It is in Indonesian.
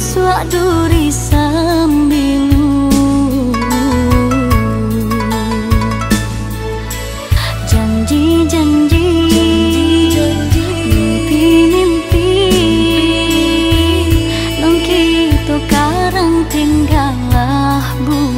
suak duri sambilu janji janji mimpi mimpi nong kita tinggalah bu